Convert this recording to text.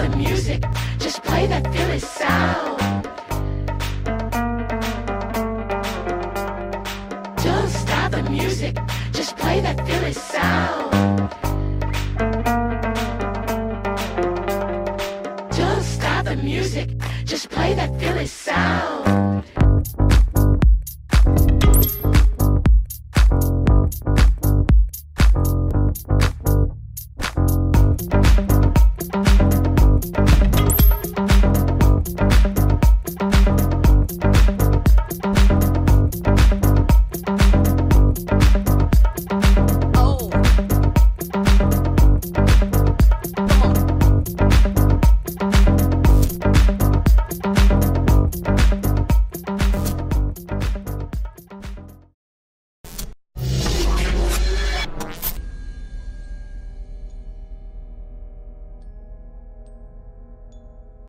the music, just play that Philly sound. Don't stop the music, just play that Philly sound. Don't stop the music, just play that Philly sound.